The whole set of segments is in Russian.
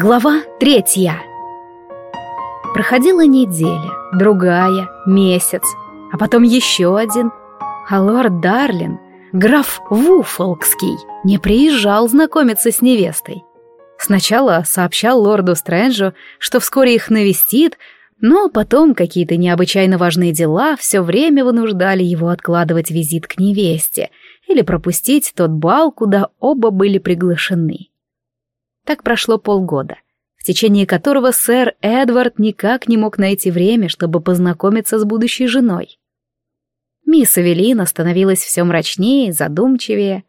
Глава третья. Проходила неделя, другая, месяц, а потом еще один. А лорд Дарлин, граф Вуфолкский, не приезжал знакомиться с невестой. Сначала сообщал лорду Стрэнджу, что вскоре их навестит, но потом какие-то необычайно важные дела все время вынуждали его откладывать визит к невесте или пропустить тот бал, куда оба были приглашены. Так прошло полгода, в течение которого сэр Эдвард никак не мог найти время, чтобы познакомиться с будущей женой. Мисс Эвелина становилась все мрачнее задумчивее.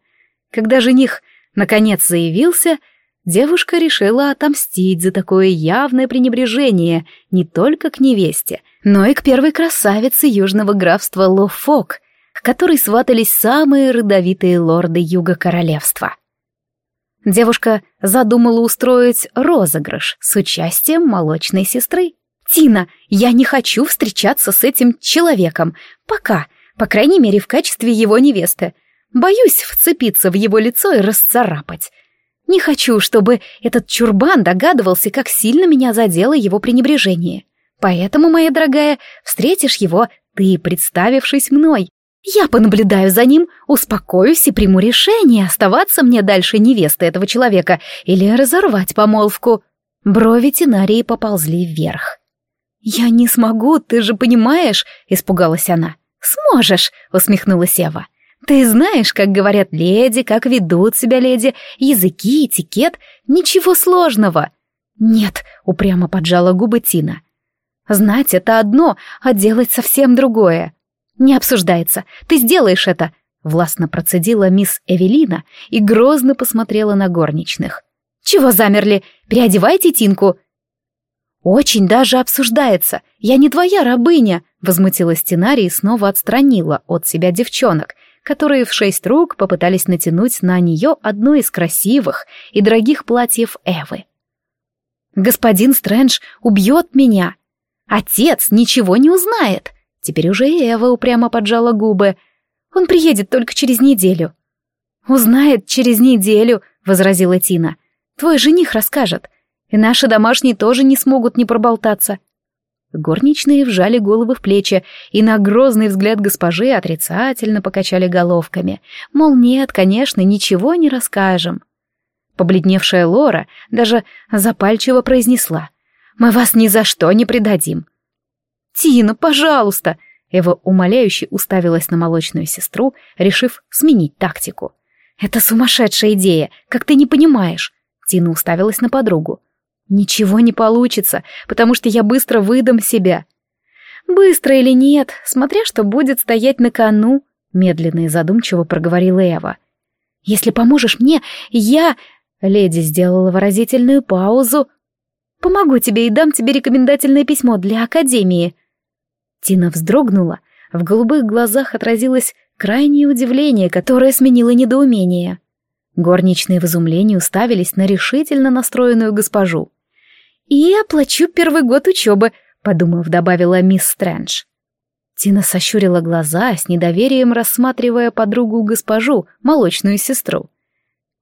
Когда жених наконец заявился, девушка решила отомстить за такое явное пренебрежение не только к невесте, но и к первой красавице южного графства Лофок, к которой сватались самые родовитые лорды юга королевства. Девушка задумала устроить розыгрыш с участием молочной сестры. «Тина, я не хочу встречаться с этим человеком. Пока, по крайней мере, в качестве его невесты. Боюсь вцепиться в его лицо и расцарапать. Не хочу, чтобы этот чурбан догадывался, как сильно меня задело его пренебрежение. Поэтому, моя дорогая, встретишь его ты, представившись мной, я понаблюдаю за ним, успокоюсь и приму решение, оставаться мне дальше невесты этого человека или разорвать помолвку. Брови Тинарии поползли вверх. «Я не смогу, ты же понимаешь», — испугалась она. «Сможешь», — усмехнулась Ева. «Ты знаешь, как говорят леди, как ведут себя леди, языки, этикет, ничего сложного». «Нет», — упрямо поджала губы Тина. «Знать — это одно, а делать совсем другое». «Не обсуждается. Ты сделаешь это!» Властно процедила мисс Эвелина и грозно посмотрела на горничных. «Чего замерли? Переодевайте Тинку!» «Очень даже обсуждается. Я не твоя рабыня!» Возмутилась Тинари и снова отстранила от себя девчонок, которые в шесть рук попытались натянуть на нее одно из красивых и дорогих платьев Эвы. «Господин Стрэндж убьет меня! Отец ничего не узнает!» Теперь уже Эва упрямо поджала губы. «Он приедет только через неделю». «Узнает через неделю», — возразила Тина. «Твой жених расскажет, и наши домашние тоже не смогут не проболтаться». Горничные вжали головы в плечи и на грозный взгляд госпожи отрицательно покачали головками. Мол, нет, конечно, ничего не расскажем. Побледневшая Лора даже запальчиво произнесла. «Мы вас ни за что не предадим. «Тина, пожалуйста!» Эва умоляюще уставилась на молочную сестру, решив сменить тактику. «Это сумасшедшая идея, как ты не понимаешь!» Тина уставилась на подругу. «Ничего не получится, потому что я быстро выдам себя». «Быстро или нет, смотря что будет стоять на кону», медленно и задумчиво проговорила Эва. «Если поможешь мне, я...» Леди сделала выразительную паузу. «Помогу тебе и дам тебе рекомендательное письмо для Академии», Тина вздрогнула, в голубых глазах отразилось крайнее удивление, которое сменило недоумение. Горничные в изумлении уставились на решительно настроенную госпожу. «И оплачу первый год учебы», — подумав, добавила мисс Стрэндж. Тина сощурила глаза, с недоверием рассматривая подругу-госпожу, молочную сестру.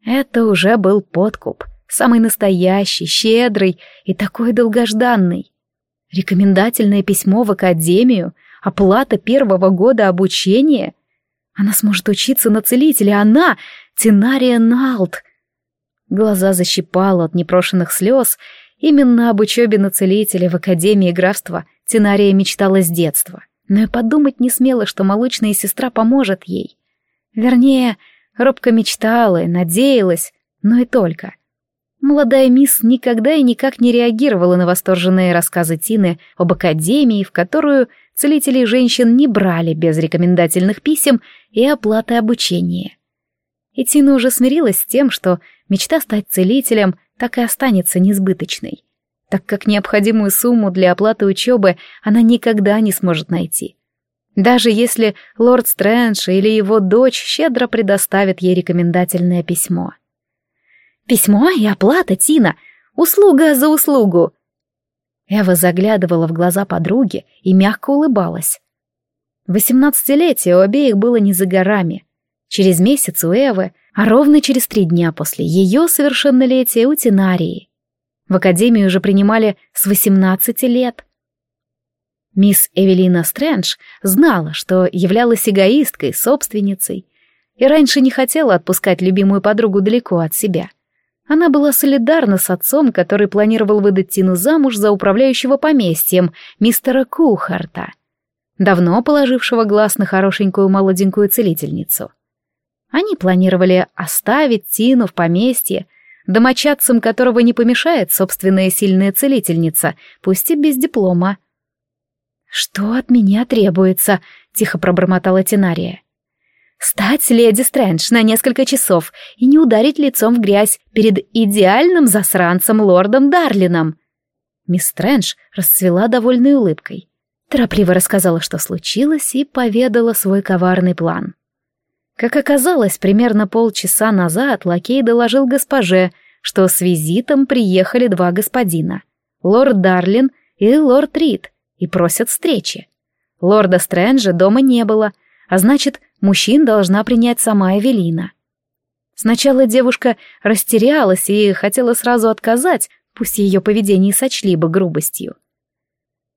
Это уже был подкуп, самый настоящий, щедрый и такой долгожданный. Рекомендательное письмо в академию, оплата первого года обучения. Она сможет учиться на целителя, она — Тинария Налт. Глаза защипала от непрошенных слез. Именно об учебе на целителя в Академии графства Тинария мечтала с детства. Но и подумать не смела, что молочная сестра поможет ей. Вернее, робко мечтала и надеялась, но и только. Молодая мисс никогда и никак не реагировала на восторженные рассказы Тины об академии, в которую целителей женщин не брали без рекомендательных писем и оплаты обучения. И Тина уже смирилась с тем, что мечта стать целителем так и останется несбыточной, так как необходимую сумму для оплаты учебы она никогда не сможет найти. Даже если лорд Стрэндж или его дочь щедро предоставят ей рекомендательное письмо — Письмо и оплата, Тина. Услуга за услугу. Эва заглядывала в глаза подруги и мягко улыбалась. Восемнадцатилетие у обеих было не за горами. Через месяц у Эвы, а ровно через три дня после ее совершеннолетия у Тинарии. В академию уже принимали с 18 лет. Мисс Эвелина Стрэндж знала, что являлась эгоисткой, собственницей, и раньше не хотела отпускать любимую подругу далеко от себя. Она была солидарна с отцом, который планировал выдать Тину замуж за управляющего поместьем, мистера Кухарта, давно положившего глаз на хорошенькую молоденькую целительницу. Они планировали оставить Тину в поместье, домочадцам которого не помешает собственная сильная целительница, пусть и без диплома. «Что от меня требуется?» — тихо пробормотала Тинария. «Стать леди Стрэндж на несколько часов и не ударить лицом в грязь перед идеальным засранцем лордом Дарлином». Мисс Стрэндж расцвела довольной улыбкой. Торопливо рассказала, что случилось, и поведала свой коварный план. Как оказалось, примерно полчаса назад лакей доложил госпоже, что с визитом приехали два господина — лорд Дарлин и лорд Рид, и просят встречи. Лорда Стрэнджа дома не было, а значит, мужчин должна принять сама Эвелина. Сначала девушка растерялась и хотела сразу отказать, пусть ее поведение сочли бы грубостью.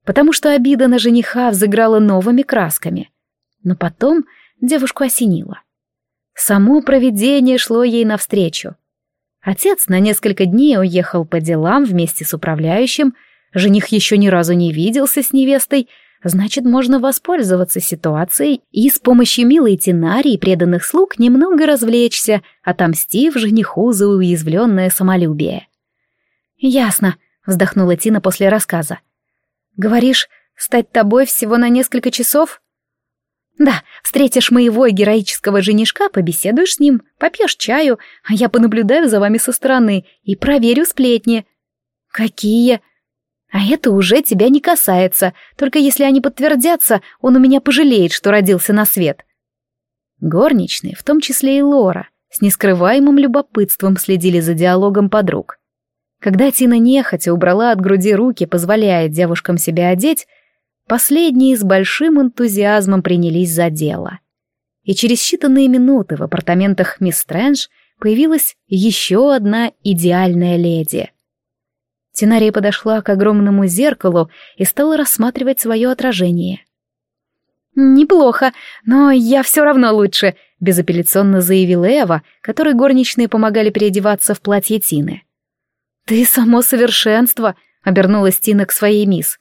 Потому что обида на жениха взыграла новыми красками. Но потом девушку осенило — Само провидение шло ей навстречу. Отец на несколько дней уехал по делам вместе с управляющим, жених еще ни разу не виделся с невестой, значит, можно воспользоваться ситуацией и с помощью милой Тинарии преданных слуг немного развлечься, отомстив жениху за уязвленное самолюбие. «Ясно», — вздохнула Тина после рассказа. «Говоришь, стать тобой всего на несколько часов?» Да, встретишь моего героического женишка, побеседуешь с ним, попьешь чаю, а я понаблюдаю за вами со стороны и проверю сплетни. Какие? А это уже тебя не касается, только если они подтвердятся, он у меня пожалеет, что родился на свет. Горничные, в том числе и Лора, с нескрываемым любопытством следили за диалогом подруг. Когда Тина нехотя убрала от груди руки, позволяя девушкам себя одеть, Последние с большим энтузиазмом принялись за дело. И через считанные минуты в апартаментах мисс Стрэндж появилась еще одна идеальная леди. Тинария подошла к огромному зеркалу и стала рассматривать свое отражение. «Неплохо, но я все равно лучше», — безапелляционно заявила Эва, которой горничные помогали переодеваться в платье Тины. «Ты само совершенство», — обернулась Тина к своей мисс.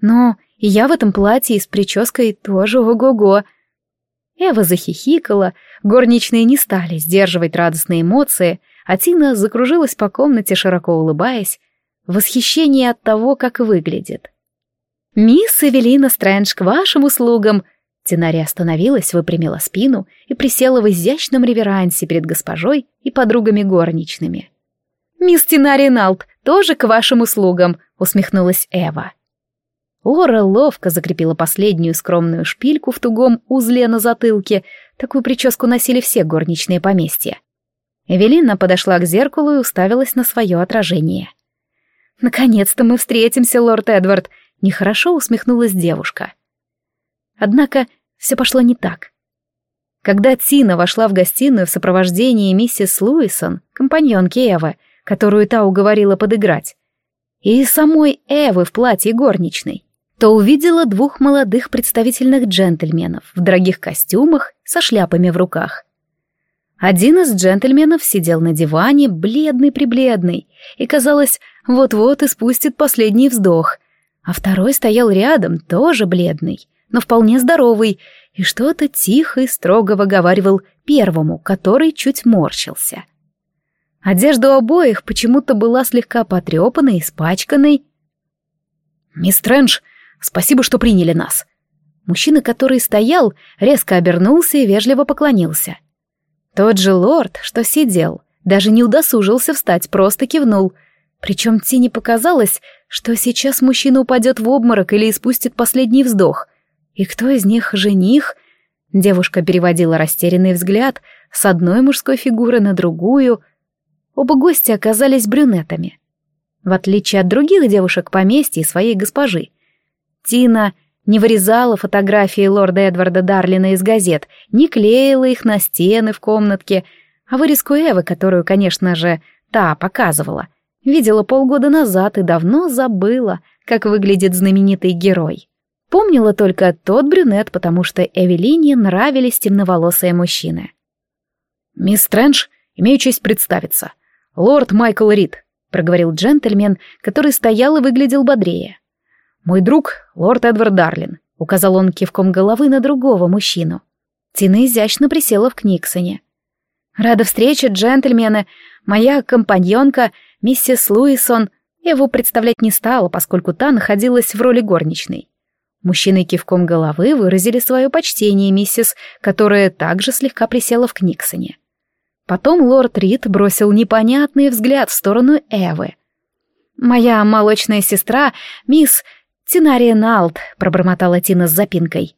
«Но и я в этом платье и с прической тоже ого-го. Эва захихикала, горничные не стали сдерживать радостные эмоции, а Тина закружилась по комнате, широко улыбаясь, восхищении от того, как выглядит. «Мисс Эвелина Стрэндж, к вашим услугам!» Тинари остановилась, выпрямила спину и присела в изящном реверансе перед госпожой и подругами горничными. «Мисс Тинари Налт, тоже к вашим услугам!» — усмехнулась Эва. Лора ловко закрепила последнюю скромную шпильку в тугом узле на затылке. Такую прическу носили все горничные поместья. Эвелина подошла к зеркалу и уставилась на свое отражение. «Наконец-то мы встретимся, лорд Эдвард!» — нехорошо усмехнулась девушка. Однако все пошло не так. Когда Тина вошла в гостиную в сопровождении миссис Луисон, компаньонки Эвы, которую та уговорила подыграть, и самой Эвы в платье горничной, то увидела двух молодых представительных джентльменов в дорогих костюмах со шляпами в руках. Один из джентльменов сидел на диване, бледный-прибледный, и, казалось, вот-вот испустит последний вздох, а второй стоял рядом, тоже бледный, но вполне здоровый, и что-то тихо и строго выговаривал первому, который чуть морщился. Одежда у обоих почему-то была слегка потрепанной, испачканной. «Мисс Трэндж, Спасибо, что приняли нас». Мужчина, который стоял, резко обернулся и вежливо поклонился. Тот же лорд, что сидел, даже не удосужился встать, просто кивнул. Причем Тине показалось, что сейчас мужчина упадет в обморок или испустит последний вздох. И кто из них жених? Девушка переводила растерянный взгляд с одной мужской фигуры на другую. Оба гостя оказались брюнетами. В отличие от других девушек поместья и своей госпожи, Тина не вырезала фотографии лорда Эдварда Дарлина из газет, не клеила их на стены в комнатке, а вырезку Эвы, которую, конечно же, та показывала, Видела полгода назад и давно забыла, как выглядит знаменитый герой. Помнила только тот брюнет, потому что Эвелине нравились темноволосые мужчины. «Мисс Стрэндж, имею честь представиться. Лорд Майкл Рид», — проговорил джентльмен, который стоял и выглядел бодрее. «Мой друг, лорд Эдвард Дарлин», — указал он кивком головы на другого мужчину. Тина изящно присела в Книксоне. «Рада встрече, джентльмены. Моя компаньонка, миссис Луисон, его представлять не стала, поскольку та находилась в роли горничной. Мужчины кивком головы выразили свое почтение миссис, которая также слегка присела в Книксоне. Потом лорд Рид бросил непонятный взгляд в сторону Эвы. «Моя молочная сестра, мисс Тинария Налт», — пробормотала Тина с запинкой.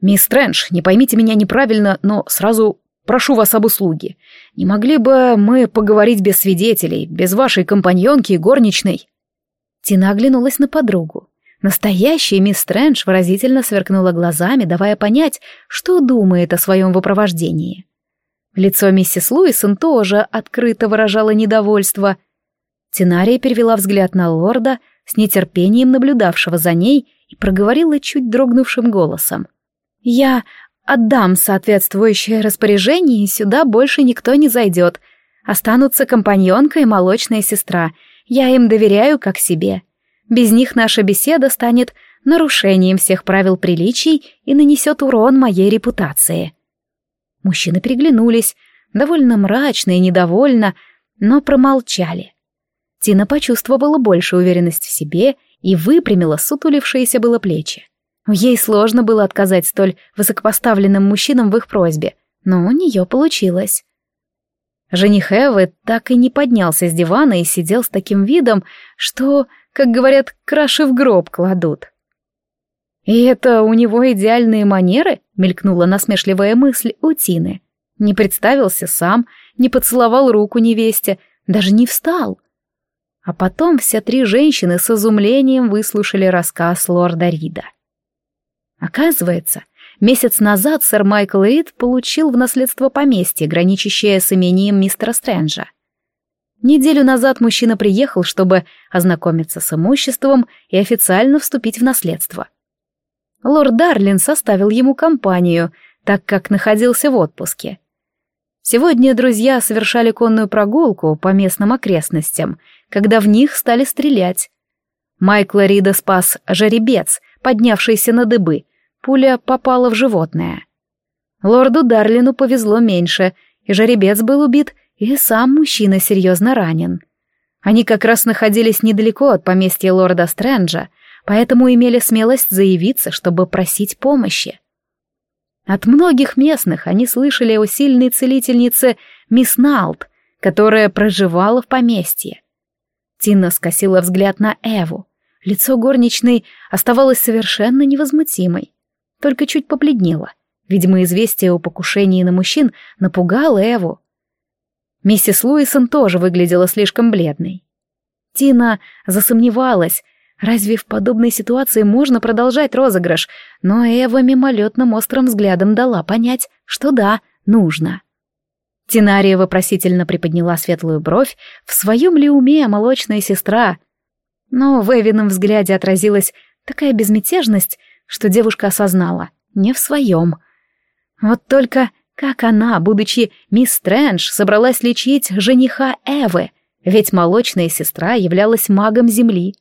«Мисс Стрэндж, не поймите меня неправильно, но сразу прошу вас об услуге. Не могли бы мы поговорить без свидетелей, без вашей компаньонки и горничной?» Тина оглянулась на подругу. Настоящая мисс Стрэндж выразительно сверкнула глазами, давая понять, что думает о своем выпровождении. Лицо миссис Луисон тоже открыто выражало недовольство. Тинария перевела взгляд на лорда, с нетерпением наблюдавшего за ней, и проговорила чуть дрогнувшим голосом. «Я отдам соответствующее распоряжение, и сюда больше никто не зайдет. Останутся компаньонка и молочная сестра. Я им доверяю как себе. Без них наша беседа станет нарушением всех правил приличий и нанесет урон моей репутации. Мужчины переглянулись, довольно мрачно и недовольно, но промолчали. Тина почувствовала больше уверенность в себе и выпрямила сутулившиеся было плечи. Ей сложно было отказать столь высокопоставленным мужчинам в их просьбе, но у нее получилось. Жених Эвы так и не поднялся с дивана и сидел с таким видом, что как говорят, краши в гроб кладут. «И это у него идеальные манеры?» — мелькнула насмешливая мысль у Тины. Не представился сам, не поцеловал руку невесте, даже не встал. А потом все три женщины с изумлением выслушали рассказ лорда Рида. Оказывается, месяц назад сэр Майкл Рид получил в наследство поместье, граничащее с имением мистера Стрэнджа. Неделю назад мужчина приехал, чтобы ознакомиться с имуществом и официально вступить в наследство. Лорд Дарлин составил ему компанию, так как находился в отпуске. Сегодня друзья совершали конную прогулку по местным окрестностям, когда в них стали стрелять. Майкла Рида спас жеребец, поднявшийся на дыбы, пуля попала в животное. Лорду Дарлину повезло меньше, и жеребец был убит и сам мужчина серьезно ранен. Они как раз находились недалеко от поместья лорда Стрэнджа, поэтому имели смелость заявиться, чтобы просить помощи. От многих местных они слышали о сильной целительнице мисс Налт, которая проживала в поместье. Тина скосила взгляд на Эву. Лицо горничной оставалось совершенно невозмутимой, только чуть побледнело. Видимо, известие о покушении на мужчин напугало Эву. Миссис Луисон тоже выглядела слишком бледной. Тина засомневалась, разве в подобной ситуации можно продолжать розыгрыш, но Эва мимолетным острым взглядом дала понять, что да, нужно. Тинария вопросительно приподняла светлую бровь, в своем ли уме молочная сестра. Но в Эвином взгляде отразилась такая безмятежность, что девушка осознала, не в своем. Вот только как она, будучи мисс Стрэндж, собралась лечить жениха Эвы, ведь молочная сестра являлась магом Земли.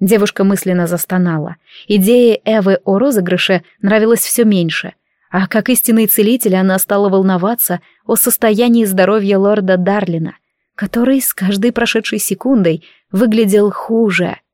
Девушка мысленно застонала. Идея Эвы о розыгрыше нравилась все меньше, а как истинный целитель она стала волноваться о состоянии здоровья лорда Дарлина, который с каждой прошедшей секундой выглядел хуже —